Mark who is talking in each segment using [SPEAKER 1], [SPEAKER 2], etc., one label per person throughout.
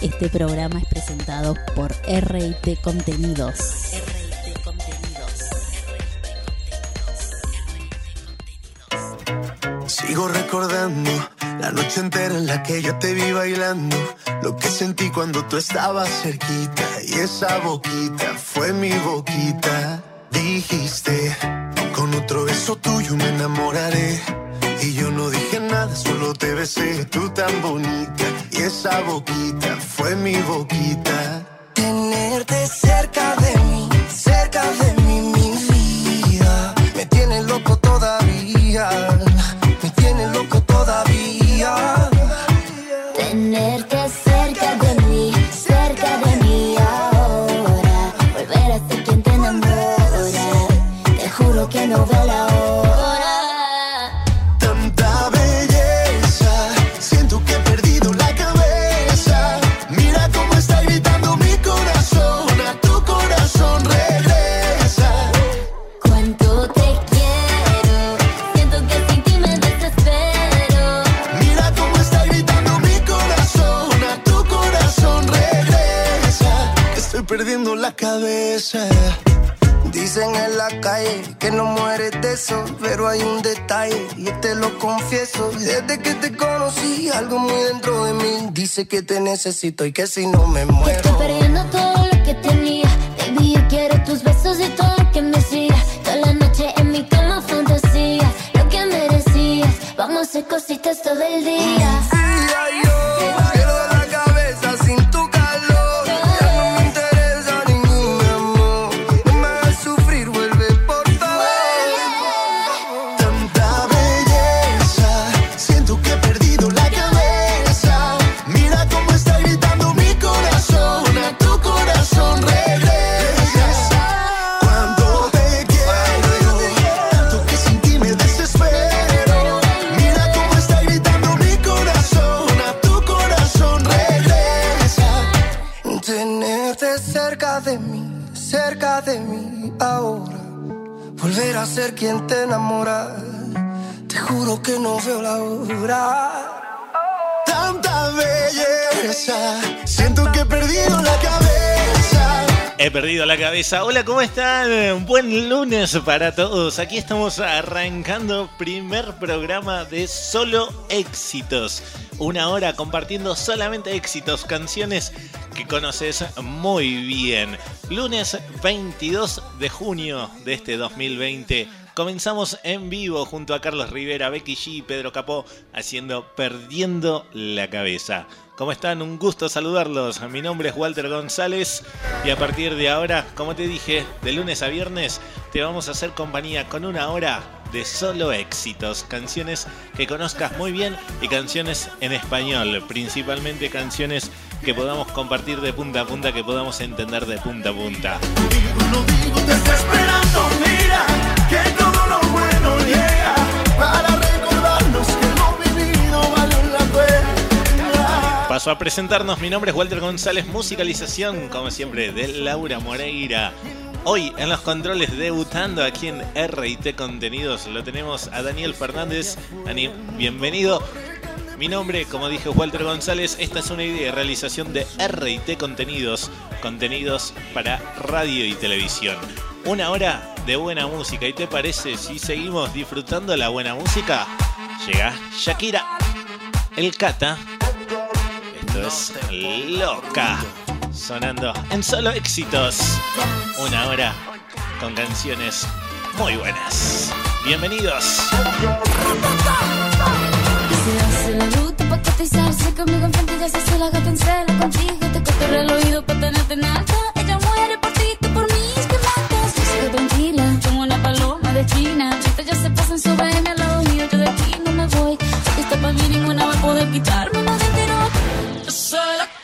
[SPEAKER 1] Este programa es presentado por RT Contenidos. RT Contenidos.
[SPEAKER 2] Sigo recordando la noche entera en la que yo te vi bailando. Lo que sentí cuando tú estabas cerquita. Y esa boquita fue mi boquita. Dijiste, con otro beso tuyo me enamoraré. Y yo no dije nada, solo te besé. Tú tan bonita. Y esa boquita fue mi boquita.
[SPEAKER 3] Pero hay un detalle y te lo confieso. Desde que te conocí, algo muy dentro de mí dice que te necesito y que si no me muero.
[SPEAKER 4] estoy perdiendo todo lo que tenía. Baby, yo quiero tus besos y todo lo que me hacías. Toda la noche en mi cama fantasías. Lo que merecías. Vamos a hacer cositas todo el día.
[SPEAKER 3] Ay, quien te enamora. Te juro que no veo la hora.
[SPEAKER 2] Tanta belleza, siento que he perdido la cabeza.
[SPEAKER 5] He perdido la cabeza. Hola, ¿cómo están? Buen lunes para todos. Aquí estamos arrancando primer programa de solo éxitos. Una hora compartiendo solamente éxitos, canciones que conoces muy bien. Lunes 22 de junio de este 2020. Comenzamos en vivo junto a Carlos Rivera, Becky G y Pedro Capó haciendo Perdiendo la Cabeza. ¿Cómo están? Un gusto saludarlos. Mi nombre es Walter González y a partir de ahora, como te dije, de lunes a viernes te vamos a hacer compañía con una hora de solo éxitos, canciones que conozcas muy bien y canciones en español, principalmente canciones que podamos compartir de punta a punta, que podamos entender de punta a punta.
[SPEAKER 2] Digo desesperando, mira
[SPEAKER 5] Paso a presentarnos, mi nombre es Walter González, musicalización, como siempre, de Laura Moreira. Hoy en los controles debutando aquí en RT Contenidos lo tenemos a Daniel Fernández. Dani, bienvenido. Mi nombre, como dije, Walter González. Esta es una idea de realización de RT Contenidos, contenidos para radio y televisión. Una hora de buena música. ¿Y te parece si seguimos disfrutando la buena música? Llega Shakira, el Cata. Es Loca. Sonando en solo éxitos. Una hora con canciones muy buenas. Bienvenidos.
[SPEAKER 4] Se hace la luta pa' cotizarse conmigo enfrente ya se hace la gata en cela contigo te cotorrea el oído pa' tenerte en ella muere por ti tú por mí que matas sigue tranquila como una paloma de China ahorita ya se pasan sobre mí al lado mío yo de aquí no me voy porque está pa' mí ninguna va a poder quitarme más entero yo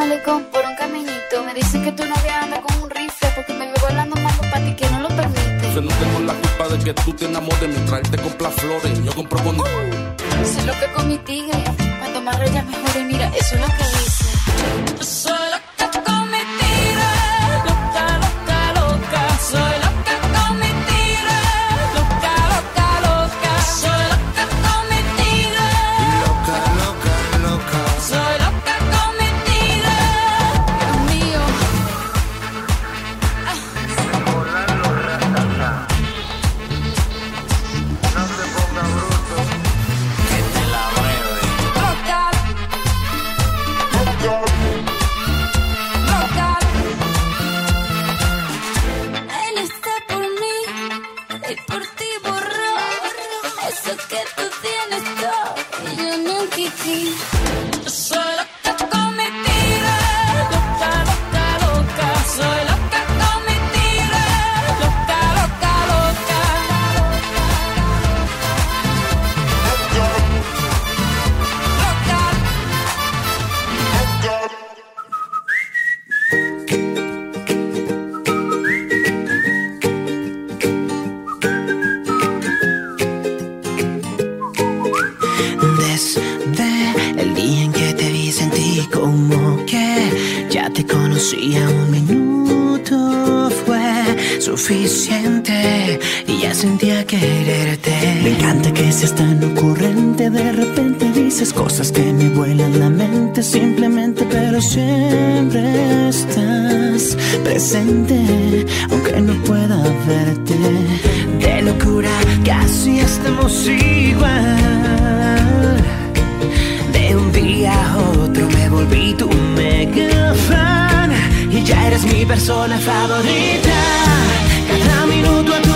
[SPEAKER 4] malecón por un caminito. Me dicen que tu novia anda con un rifle porque me veo volando mambo para ti que no lo permite.
[SPEAKER 6] Yo no tengo la culpa de que tú te enamores mientras él te compra flores. Yo compro con.
[SPEAKER 4] Sé lo que con mi tigre. Cuanto más reyes mejor y mira, eso es lo que dice.
[SPEAKER 7] Me encanta que seas tan ocurrente, de repente dices cosas que me vuelan la mente simplemente, pero siempre estás presente, aunque no pueda verte. De locura casi estamos igual. De un día a otro me volví tu mega fan y ya eres mi persona favorita. Cada minuto a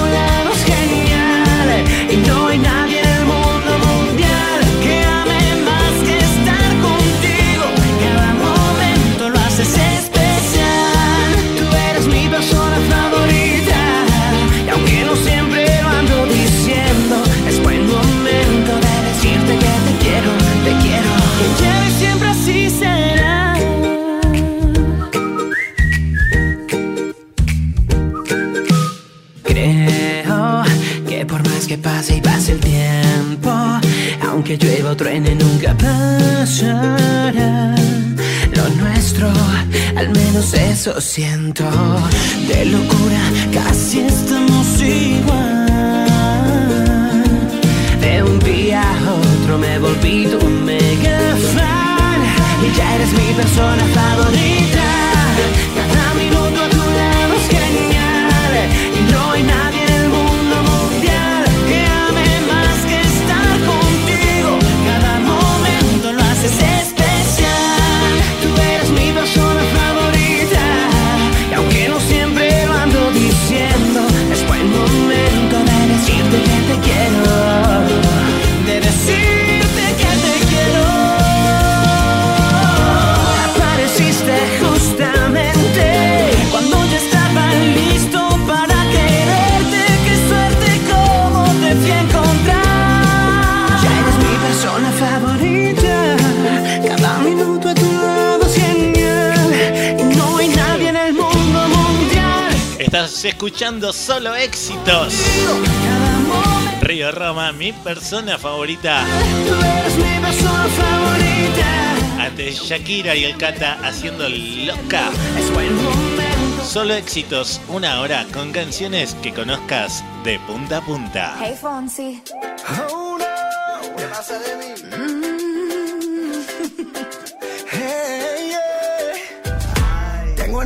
[SPEAKER 7] aunque llueva o truene nunca pasará. Lo nuestro, al menos eso siento. De locura casi estamos igual. De un día a otro me volví tu mega fan y ya eres mi persona favorita.
[SPEAKER 5] Estás escuchando solo éxitos. Río Roma, mi persona favorita. Ante Shakira y el Kata haciendo loca. Solo éxitos, una hora con canciones que conozcas de punta a punta.
[SPEAKER 4] Hey Fonsi.
[SPEAKER 8] Oh no, ¿qué pasa de mí? Hey,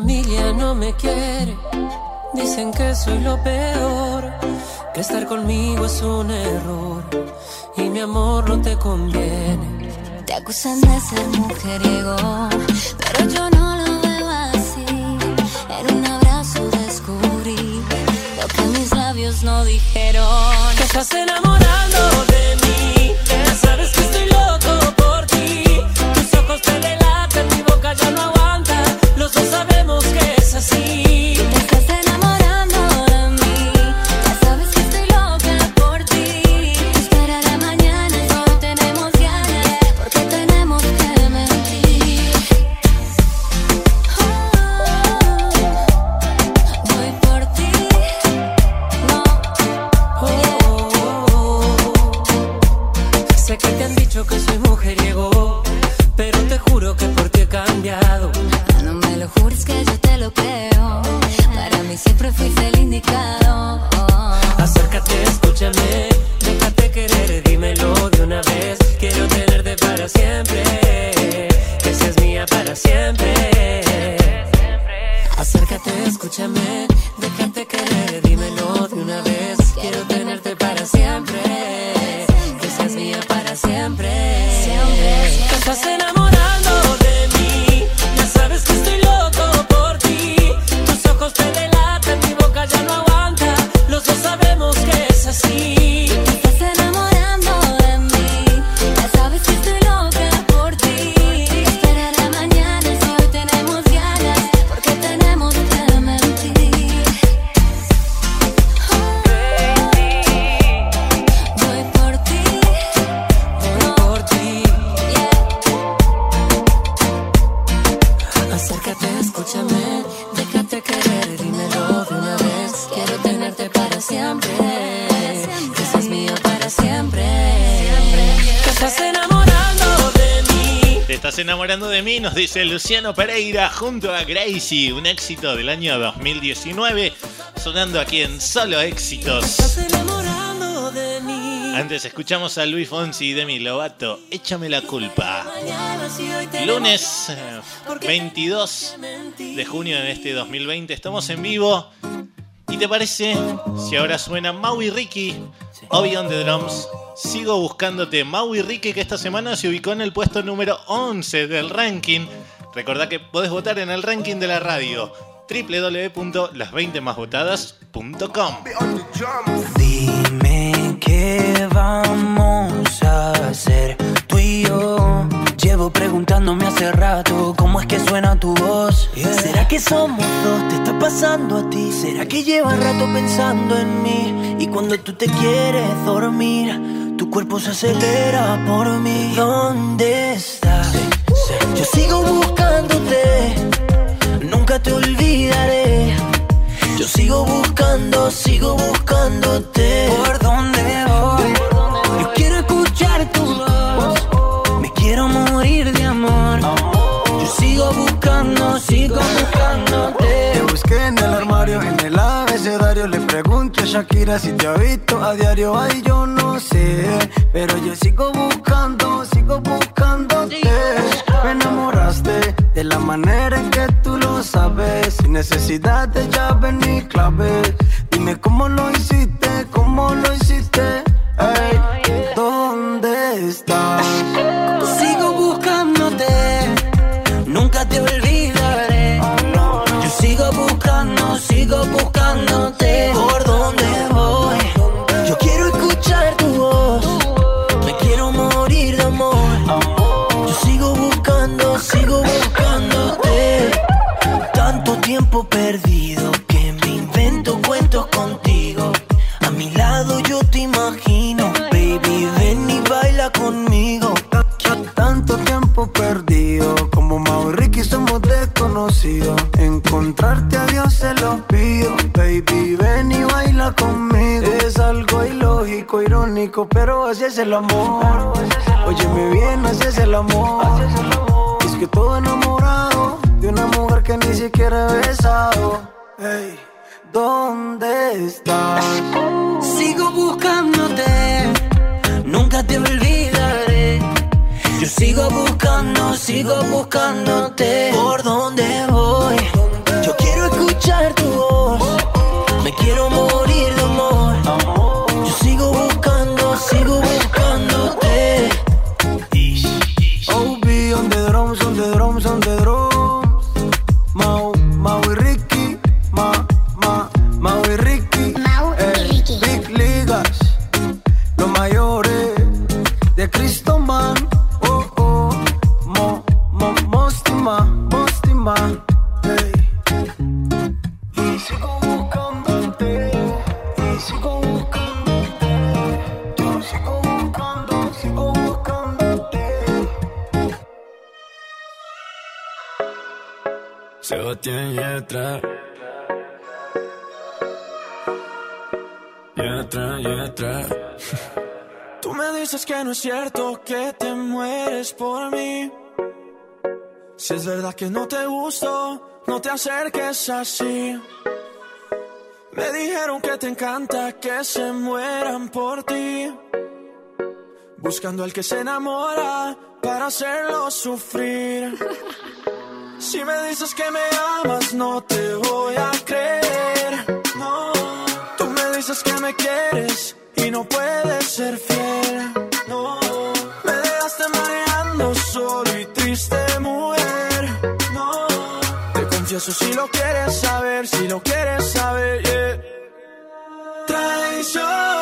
[SPEAKER 9] Familia no me quiere. Dicen que soy lo peor, que estar conmigo es un error y mi amor no te conviene.
[SPEAKER 10] Te acusan de ser mujeriego, pero yo no lo veo así. En un abrazo descubrí lo que mis labios no dijeron.
[SPEAKER 9] Te estás enamorando escúchame, déjate
[SPEAKER 5] dice Luciano Pereira junto a Gracie, un éxito del año 2019, sonando aquí en Solo Éxitos. Antes escuchamos a Luis Fonsi y Demi Lovato, Échame la culpa. Lunes eh, 22 de junio de este 2020, estamos en vivo. ¿Y te parece si ahora suena Maui Ricky, Obi on the Drums? Sigo buscándote Maui Ricky que esta semana se ubicó en el puesto número 11 del ranking. Recordá que podés votar en el ranking de la radio www.las20másvotadas.com
[SPEAKER 11] Dime qué vamos a hacer tú y yo. Llevo preguntándome hace rato cómo es que suena tu voz. ¿Será que somos dos? ¿Te está pasando a ti? ¿Será que llevas rato pensando en mí? Y cuando tú te quieres dormir, tu cuerpo se acelera por mí. ¿Dónde estás? Yo sigo buscándote, nunca te olvidaré. Yo sigo buscando, sigo buscándote. ¿Por dónde voy? Yo quiero escuchar tu voz. Me quiero morir de amor. Yo sigo buscando, sigo buscándote.
[SPEAKER 12] Te busqué en el armario, en el abecedario. Le pregunto a Shakira si te ha visto a diario. Ay, yo no sé. Pero yo sigo buscando, sigo buscándote. Me enamoraste de la manera en que tú lo sabes. Sin necesidad de llave ni clave. Dime cómo lo hiciste, cómo lo hiciste. Ey, ¿dónde estás?
[SPEAKER 11] Sigo buscando, sigo buscándote. ¿Por dónde voy? Yo quiero escuchar tu voz. Me quiero morir de amor. Yo sigo buscando, sigo buscándote. Tanto tiempo perdido que me invento cuentos contigo. A mi lado yo te imagino, baby, ven y baila conmigo.
[SPEAKER 12] Tanto tiempo perdido, Encontrarte a Dios se lo pido, baby, ven y baila conmigo. Es algo ilógico, irónico, pero así es el amor. Óyeme bien, así es el amor. Es que todo enamorado de una mujer que ni siquiera he besado. Ey, ¿dónde estás?
[SPEAKER 11] Sigo buscándote, nunca te olvidaré. Yo sigo buscando, sigo buscándote. ¿Por dónde voy?
[SPEAKER 13] Yo quiero escuchar tu voz. Me quiero
[SPEAKER 12] mover
[SPEAKER 6] Sebastián Yatra. Yatra, Yatra.
[SPEAKER 13] Tú me dices que no es cierto que te mueres por mí. Si es verdad que no te gusto, no te acerques así. Me dijeron que te encanta que se mueran por ti. Buscando al que se enamora para hacerlo sufrir. Si me dices que me amas, no te voy a creer. No, tú me dices que me quieres y no puedes ser fiel. No, me dejaste mareando solo y triste, mujer. No, te confieso si lo quieres saber, si lo quieres saber. Traicionera,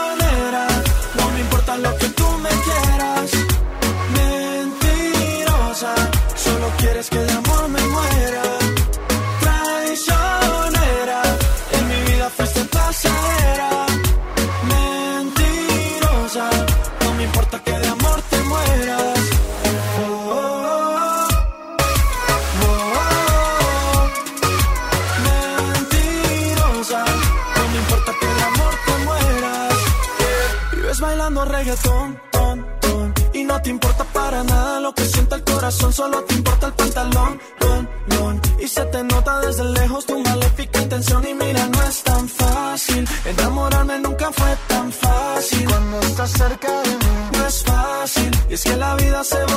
[SPEAKER 13] reggaetón, ton, ton, y no te importa para nada lo que sienta el corazón, solo te importa el pantalón, don, don. Y se te nota desde lejos tu maléfica intención y mira, no es tan fácil. Enamorarme nunca fue tan fácil. Cuando estás cerca de mí, no es fácil. Y es que la vida se volvió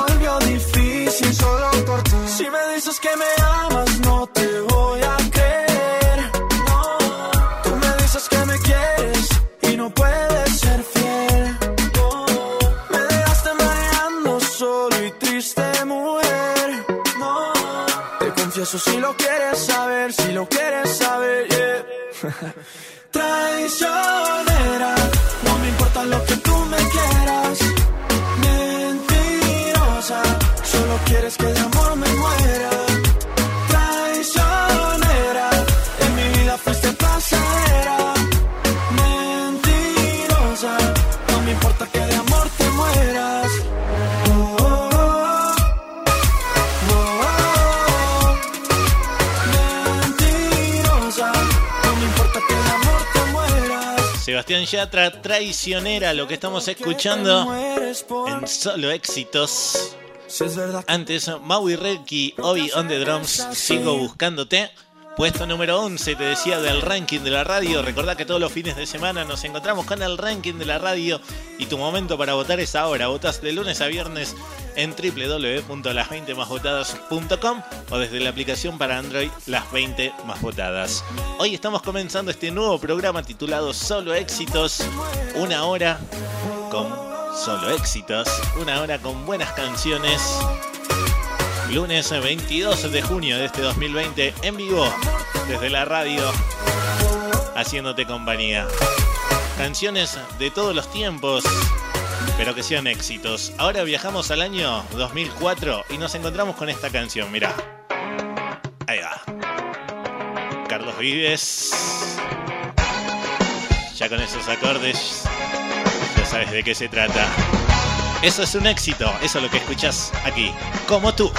[SPEAKER 5] Sebastián Yatra, traicionera, lo que estamos escuchando en solo éxitos. Antes, Maui Reiki, Obi on the Drums, sigo buscándote. Puesto número 11, te decía del ranking de la radio. Recordá que todos los fines de semana nos encontramos con el ranking de la radio y tu momento para votar es ahora. Votas de lunes a viernes en www.las20másvotadas.com o desde la aplicación para Android Las 20 Más Votadas. Hoy estamos comenzando este nuevo programa titulado Solo Éxitos. Una hora con solo éxitos. Una hora con buenas canciones. Lunes 22 de junio de este 2020 en vivo desde la radio haciéndote compañía. Canciones de todos los tiempos, pero que sean éxitos. Ahora viajamos al año 2004 y nos encontramos con esta canción, mirá. Ahí va. Carlos Vives. Ya con esos acordes ya sabes de qué se trata. Eso es un éxito, eso es lo que escuchas aquí, como tú.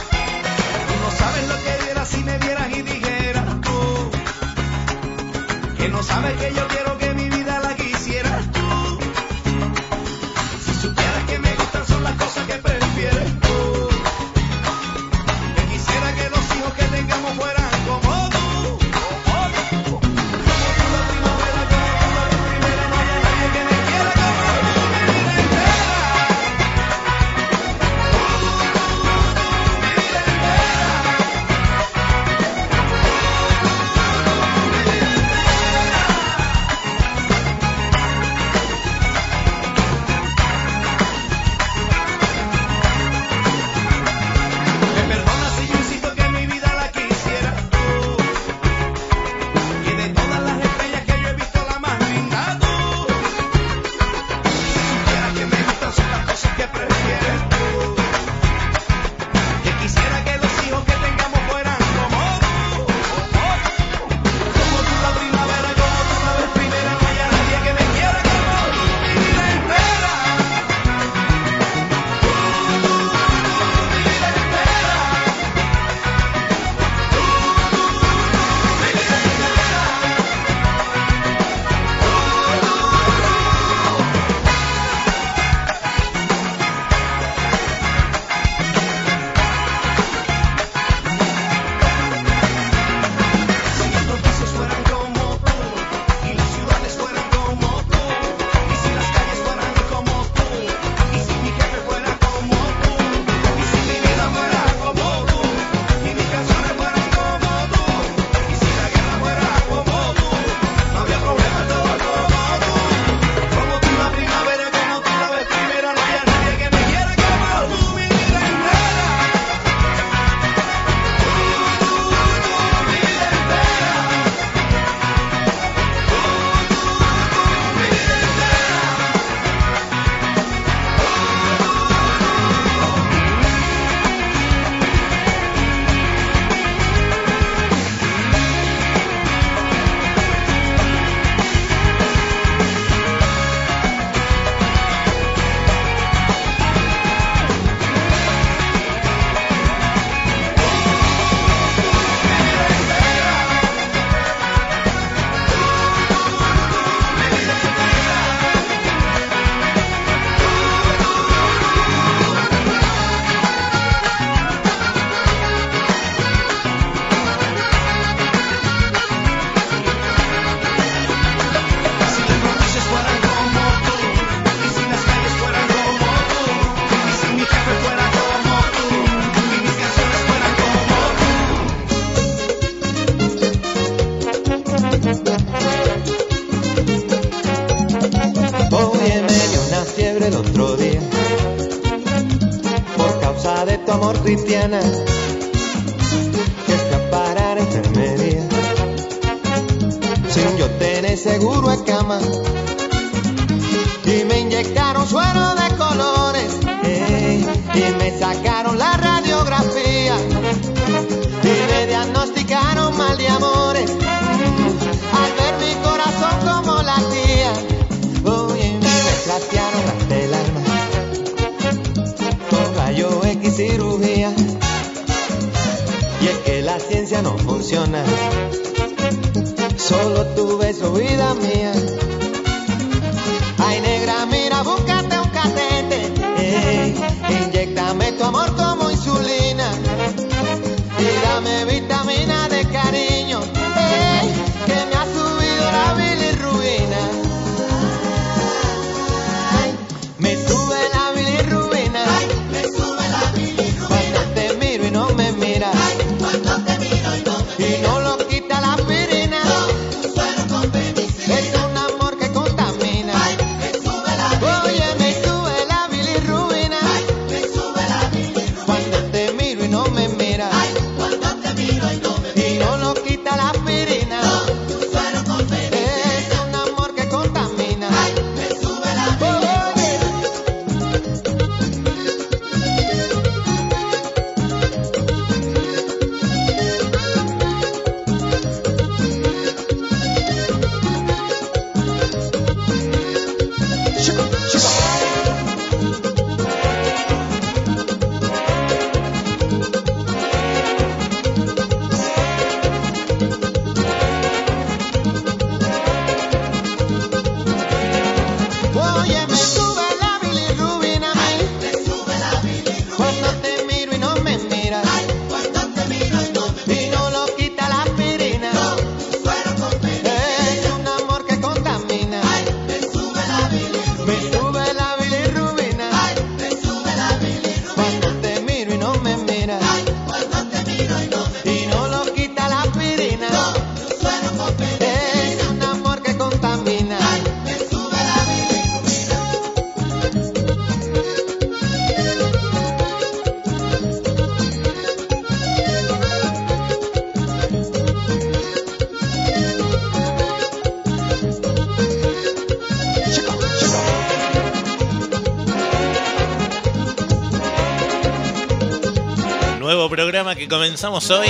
[SPEAKER 5] comenzamos hoy.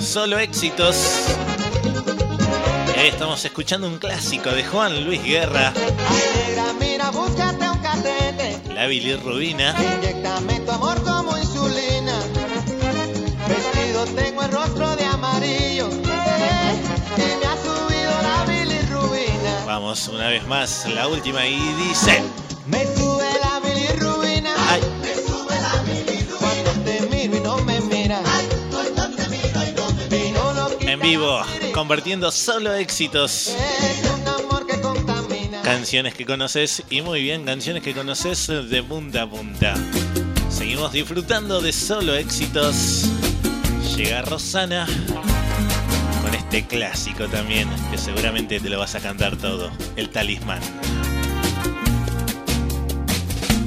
[SPEAKER 5] Solo éxitos. Ahí estamos escuchando un clásico de Juan Luis Guerra. La bilirrubina.
[SPEAKER 14] Inyectame tu amor como insulina. Vestido tengo el rostro de amarillo. y me ha subido la bilirrubina.
[SPEAKER 5] Vamos una vez más, la última y dice. vivo, convirtiendo solo éxitos. Canciones que conoces y muy bien, canciones que conoces de punta a punta. Seguimos disfrutando de solo éxitos. Llega Rosana con este clásico también, que seguramente te lo vas a cantar todo, el talismán.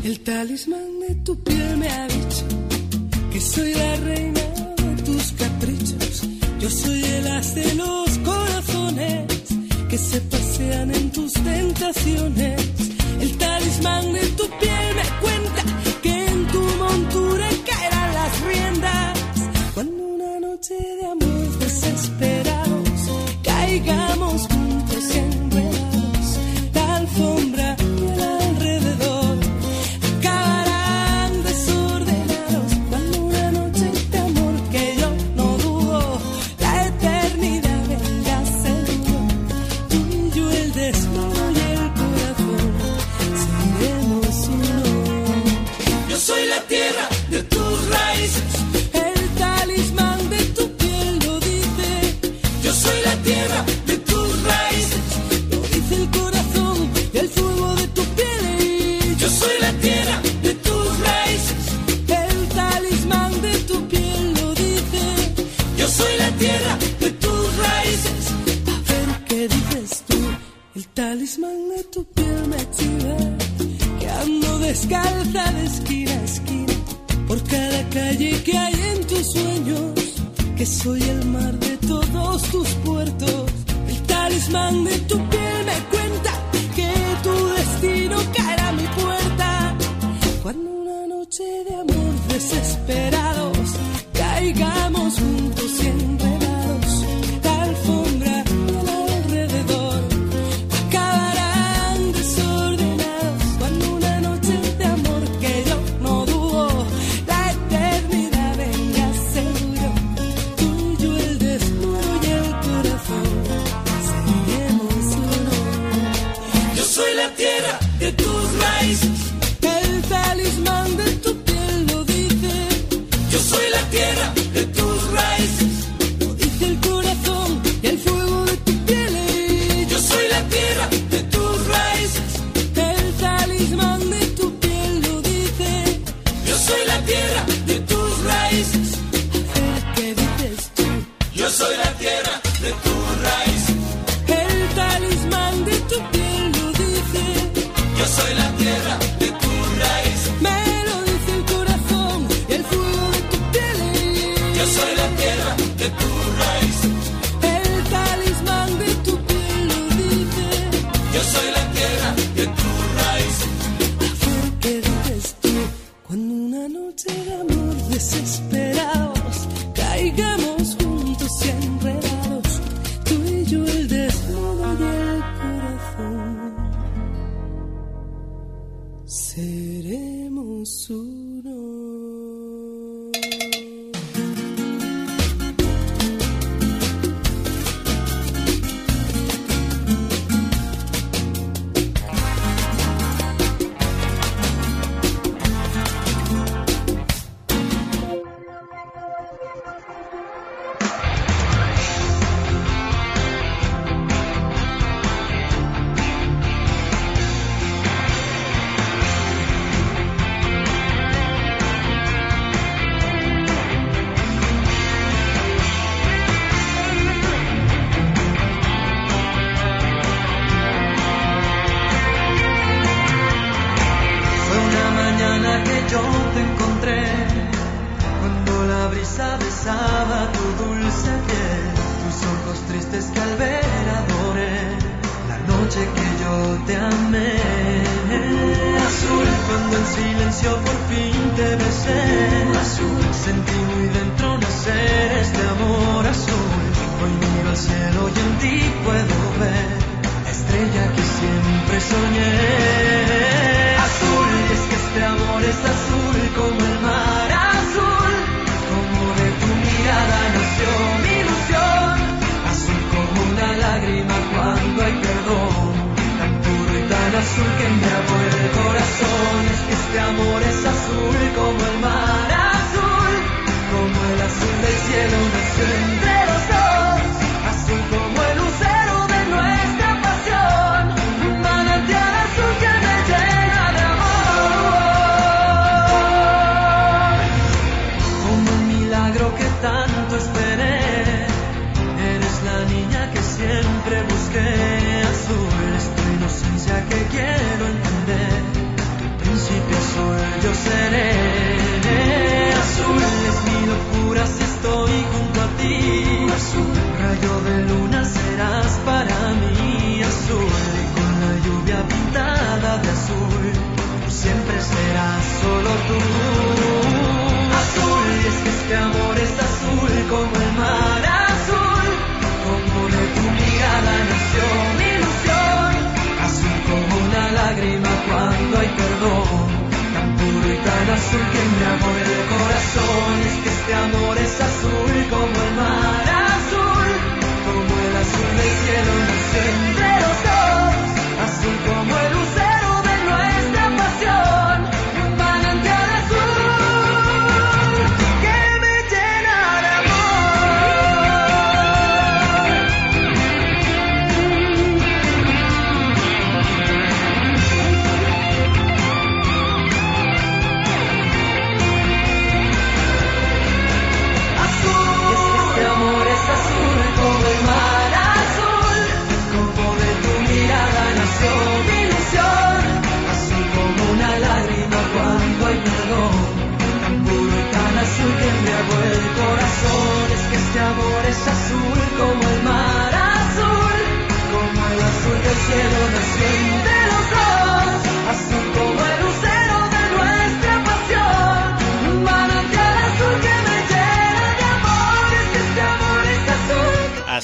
[SPEAKER 15] El talismán de tu piel me ha dicho que soy la reina yo soy el as de los corazones que se pasean en tus tentaciones. El talismán de tu piel me cuenta que en tu montura caerán las riendas. Cuando una noche de amor desesperada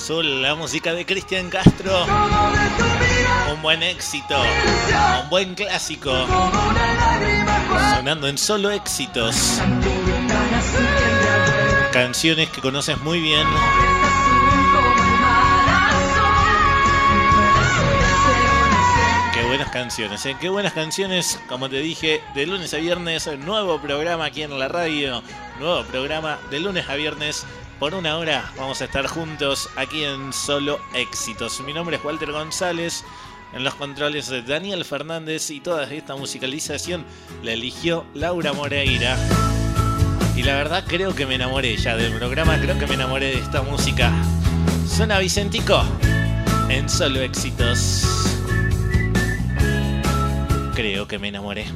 [SPEAKER 15] Azul, la
[SPEAKER 5] música de Cristian Castro. Un buen éxito, un buen clásico. Sonando en solo éxitos. Canciones que conoces muy bien. Qué buenas canciones, ¿eh? Qué buenas canciones, como te dije, de lunes a viernes, nuevo programa aquí en la radio, nuevo programa de lunes a viernes. Por una hora vamos a estar juntos aquí en Solo Éxitos. Mi nombre es Walter González, en los controles de Daniel Fernández y toda esta musicalización la eligió Laura Moreira. Y la verdad creo que me enamoré ya del programa, creo que me enamoré de esta música. Suena Vicentico en Solo Éxitos. Creo que me enamoré.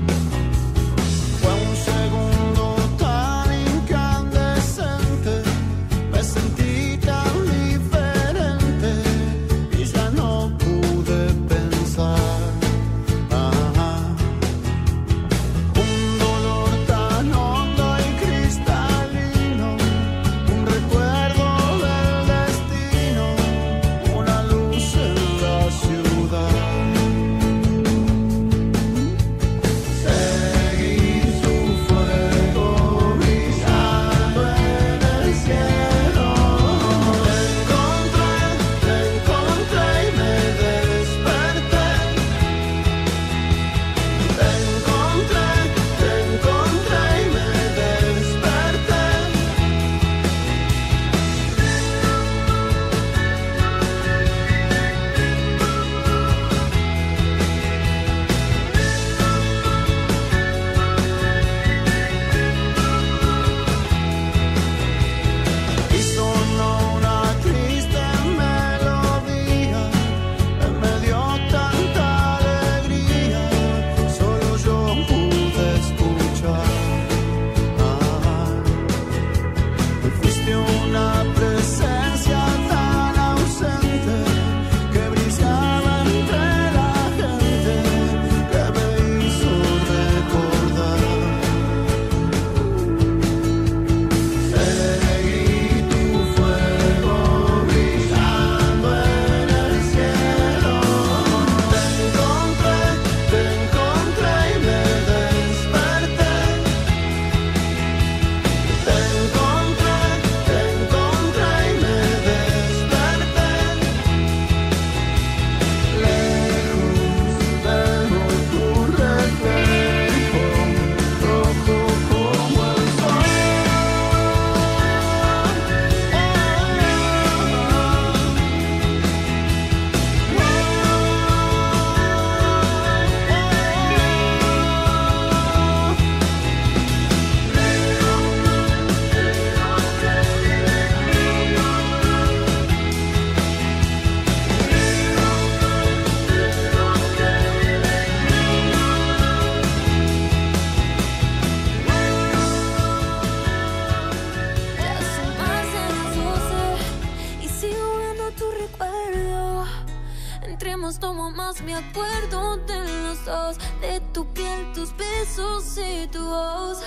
[SPEAKER 4] Más tomo más me acuerdo de los dos, de tu piel, tus besos y tu voz.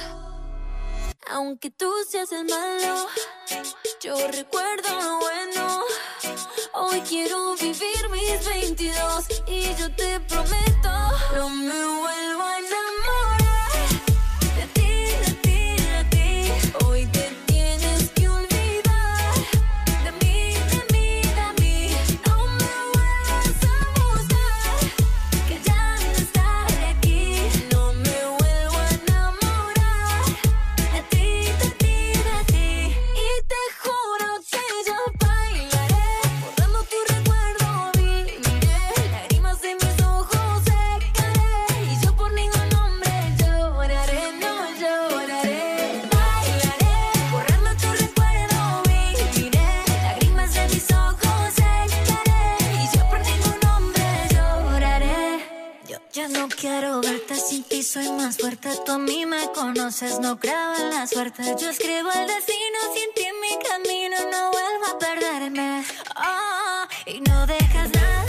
[SPEAKER 4] Aunque tú seas el malo, yo recuerdo lo bueno. Hoy quiero vivir mis 22 y yo te prometo me más fuerte. Tú a mí me conoces, no creo en la suerte. Yo escribo el destino sin ti en mi camino, no vuelvo a perderme. Ah, y no dejas nada,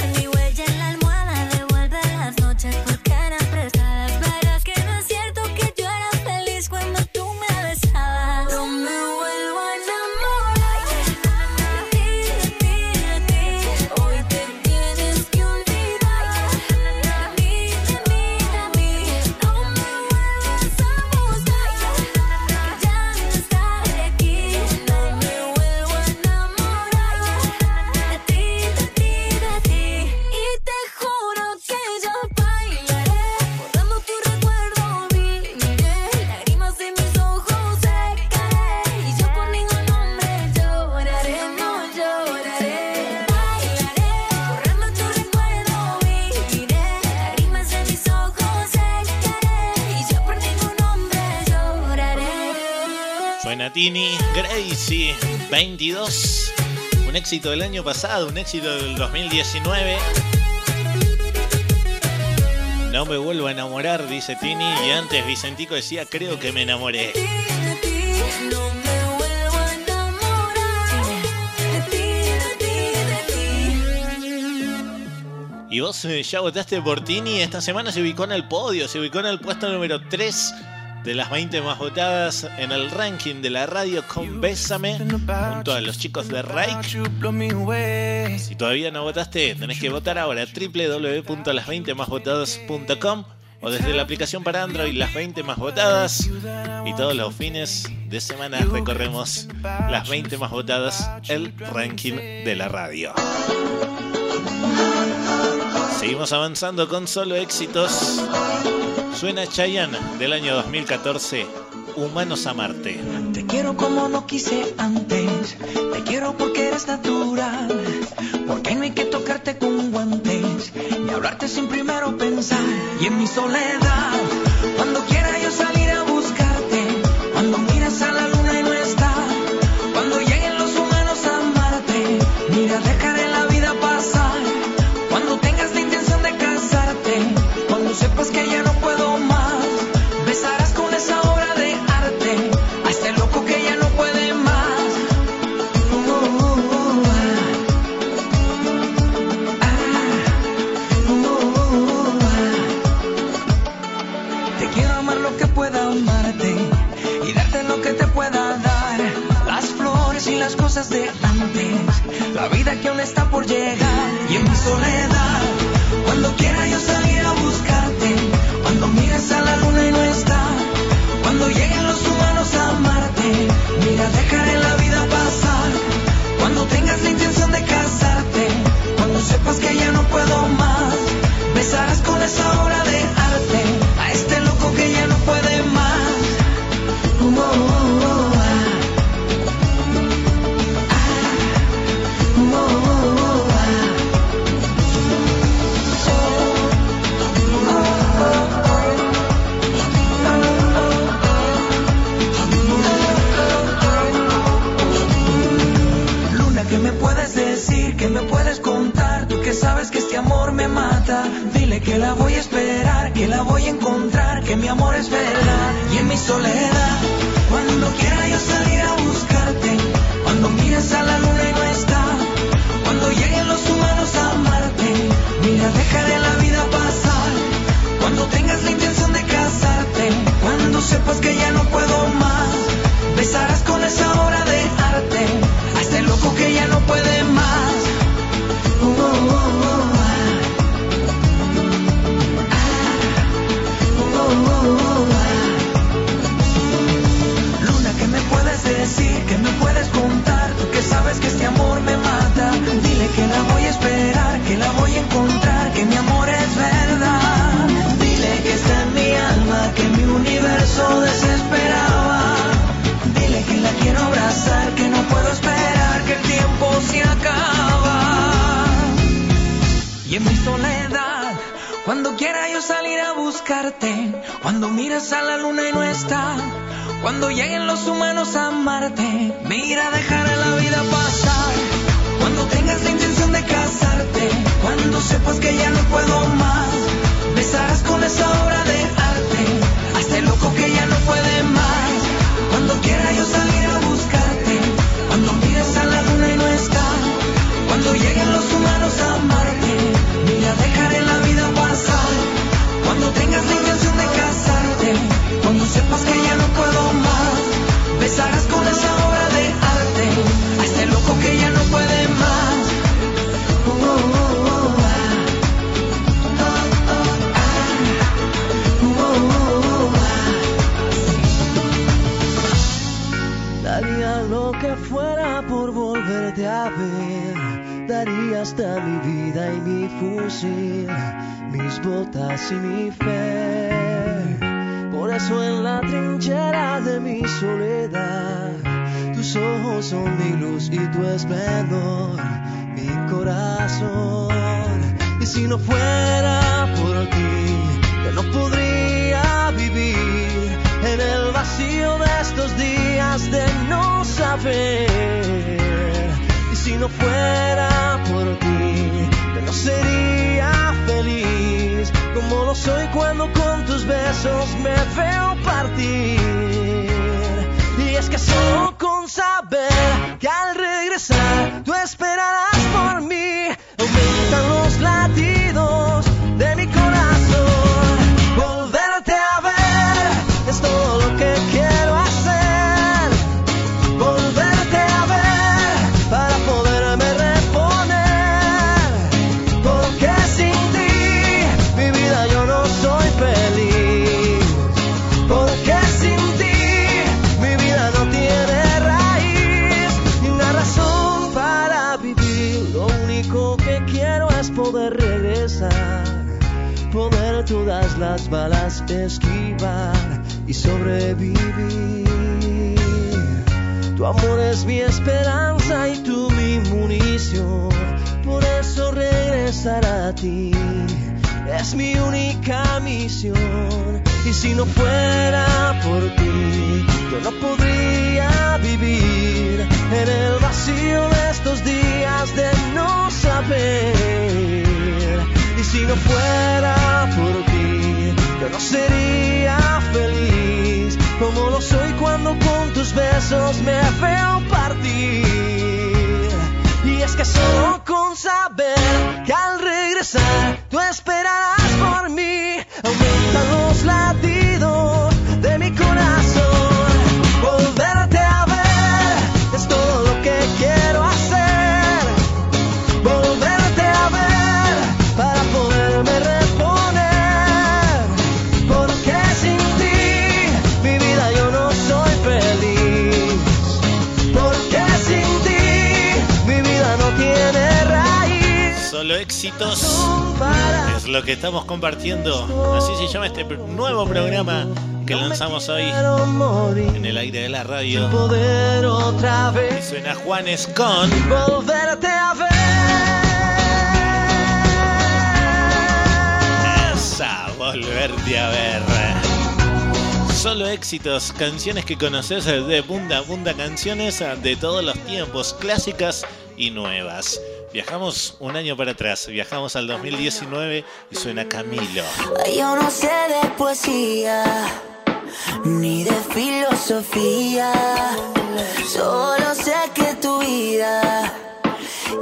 [SPEAKER 5] Suena Tini, Gracie, 22. Un éxito del año pasado, un éxito del 2019. No me vuelvo a enamorar, dice Tini. Y antes Vicentico decía, creo que me enamoré. Y vos eh, ya votaste por Tini. Esta semana se ubicó en el podio, se ubicó en el puesto número 3 de las 20 más votadas en el ranking de la radio con Bésame junto a los chicos de Rike. Si todavía no votaste, tenés que votar ahora www.las20másvotadas.com o desde la aplicación para Android las 20 más votadas y todos los fines de semana recorremos las 20 más votadas, el ranking de la radio. Seguimos avanzando con solo éxitos. Suena Chayanne del año 2014, Humanos a Marte.
[SPEAKER 16] Te quiero como no quise antes, te quiero porque eres natural, porque no hay que tocarte con guantes, ni hablarte sin primero pensar. Y en mi soledad, cuando quiera llegar. Y en mi soledad, voy a esperar, que la voy a encontrar, que mi amor es verdad. Y en mi soledad, cuando quiera yo salir a buscarte, cuando mires a la luna y no está, cuando lleguen los humanos a
[SPEAKER 17] volverte a ver, daría hasta mi vida y mi fusil, mis botas y mi fe. Por eso en la trinchera de mi soledad, tus ojos son mi luz y tu esplendor, mi corazón. Y si no fuera por ti, yo no podría vivir en el vacío de estos días de no saber. Si no fuera por ti, yo no sería feliz como lo soy cuando con tus besos me veo partir. Y es que solo con saber que al regresar tú esperarás sobrevivir. Tu amor es mi esperanza y tú mi munición, por eso regresar a ti es mi única misión. Y si no fuera por sus besos me veo partir. Y es que solo con saber que al regresar tú estás lo que
[SPEAKER 5] estamos compartiendo. Así se llama este nuevo programa que lanzamos hoy en el aire de la radio. Y suena Juanes con.
[SPEAKER 17] Volverte a ver.
[SPEAKER 5] Esa, volverte a ver. Solo éxitos, canciones que conoces de bunda a bunda, canciones de todos los tiempos, clásicas y nuevas. Viajamos un año para atrás, viajamos al 2019 y suena Camilo.
[SPEAKER 11] Yo no sé de poesía, ni de filosofía, solo sé que tu vida,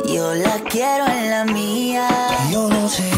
[SPEAKER 11] yo la quiero en la mía.
[SPEAKER 3] Yo no sé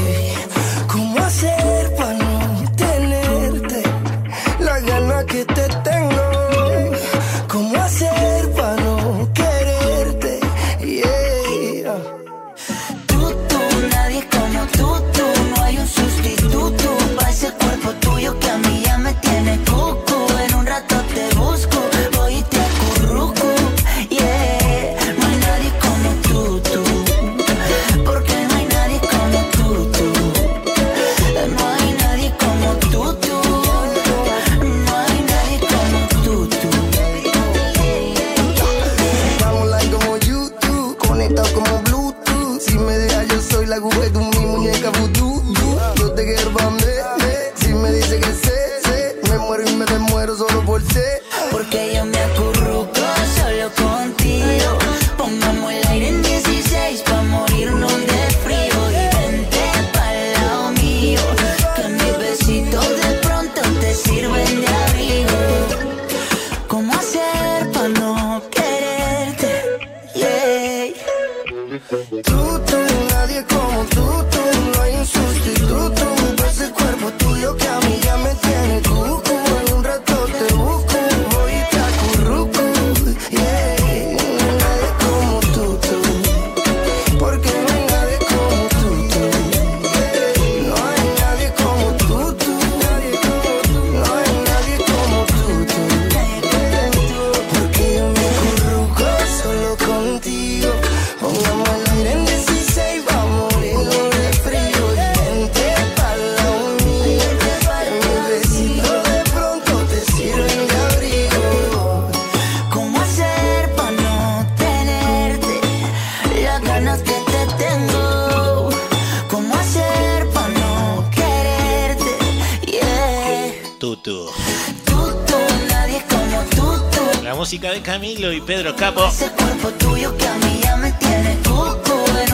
[SPEAKER 5] música de Camilo y Pedro Capo.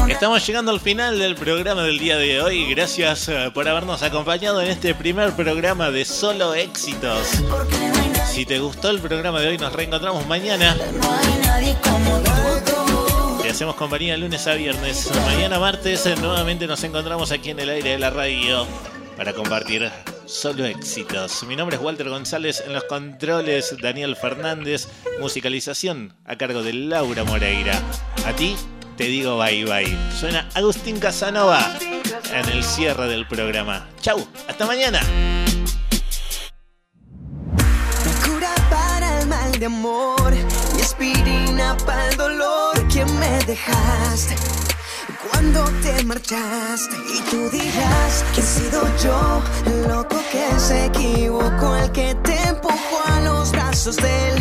[SPEAKER 5] Estamos llegando al final del programa del día de hoy. Gracias eh, por habernos acompañado en este primer programa de Solo Éxitos. Si te gustó el programa de hoy, nos reencontramos mañana. Te hacemos compañía lunes a viernes. Mañana martes eh, nuevamente nos encontramos aquí en el aire de la radio para compartir solo éxitos. Mi nombre es Walter González, en los controles Daniel Fernández, musicalización a cargo de Laura Moreira. A ti te digo bye bye. Suena Agustín Casanova en el cierre del programa. Chau, hasta mañana.
[SPEAKER 18] cura para el mal de amor y para el dolor que me dejaste cuando te marchaste y tú dirás que he sido yo el loco que se equivocó el que te empujó a los brazos de él.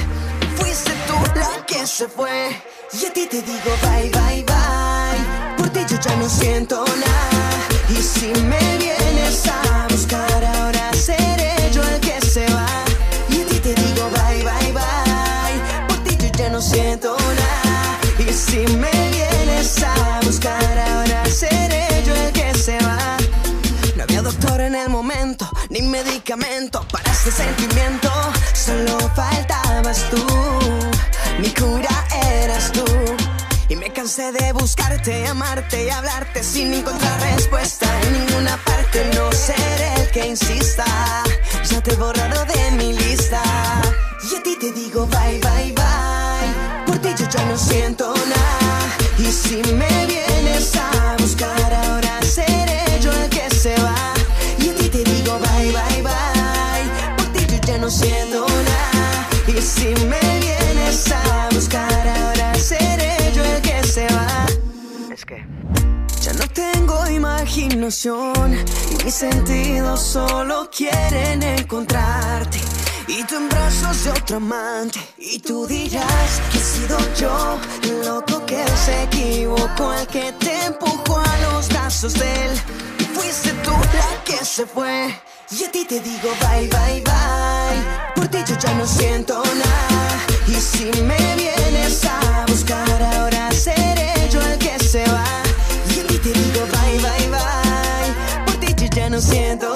[SPEAKER 18] Fuiste tú la que se fue. Y a ti te digo bye bye bye. Por ti yo ya no siento nada. Y si me vienes a buscar ahora seré yo el que se va. Y a ti te digo bye bye bye. Por ti yo ya no siento nada. Y si me medicamento para este sentimiento. Solo faltabas tú Mi cura eras tú. Y me cansé de buscarte, amarte y hablarte sin encontrar respuesta. En ninguna parte. No seré el que insista, y mis sentidos solo quieren encontrarte. Y tú en brazos de otro amante. Y tú dirás que he sido yo El loco que se equivocó El que te empujó a los brazos de él. Fuiste tú la que se fue. Y a ti te digo bye, bye, bye. Por ti yo ya no siento nada. Y si me vienes a siento